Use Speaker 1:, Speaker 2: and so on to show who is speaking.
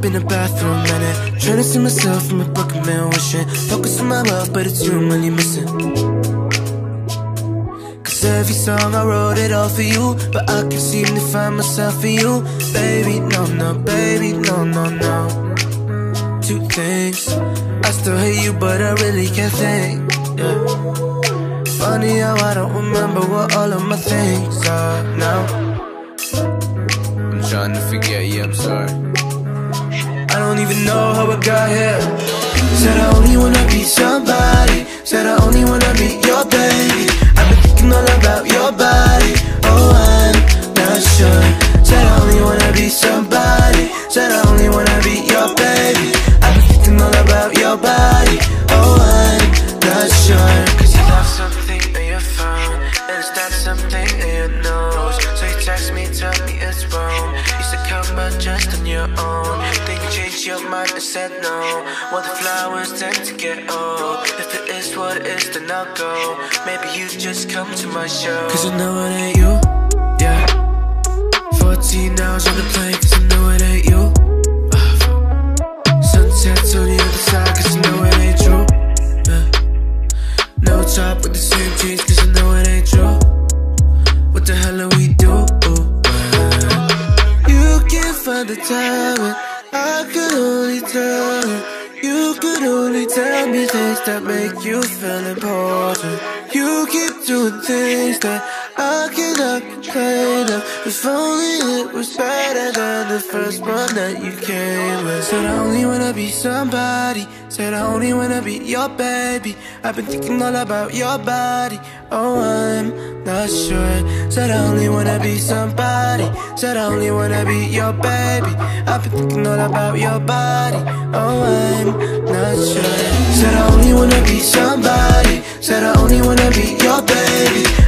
Speaker 1: up in the bathroom it Trying to see myself from a broken man wishing Focus on my love, but it's you I'm really missing. Cause every song I wrote it all for you But I can't seem to find myself in you. Baby, no, no, baby, no, no, no. Two things. I still hate you, but I really can't think yeah. Funny how I don't remember what all of my things are now. I'm trying to forget, yeah, I'm sorry don't even know how I got here. Said I only wanna be somebody. Said I only wanna be your baby. I've been thinking all about your body. Oh, I'm not sure. Said I only wanna be somebody. Said I only wanna be your baby. I've been thinking all about your body. Oh, I'm not sure. Cause you love something in your phone And it's not something in your nose So you text me, tell me it's wrong. To come but just on your own. you your mind and said no Well the flowers tend to get old. If it is what it is then I'll go. Maybe you just come to my show. Cause I know it ain't you, yeah. 14 hours on the plane cause I know it ain't you. Uh, Fuck. Sunsets on the other side cause I know it ain't true. Yeah. No top with the same jeans cause I know it ain't true. What the hell are we do? Uh, you can't find the time I could only tell you. You could only tell me things that make you feel important. You keep doing things that I cannot complain of If only it was better than the first one that you came with. Said I only wanna be somebody. Said I only wanna be your baby. I've been thinking all about your body. Oh, I'm not sure. Said I only wanna be somebody. Said I only wanna be your baby. I've been thinking all about your body. Oh, I'm not sure. Said I only wanna be somebody. Said I only wanna be your baby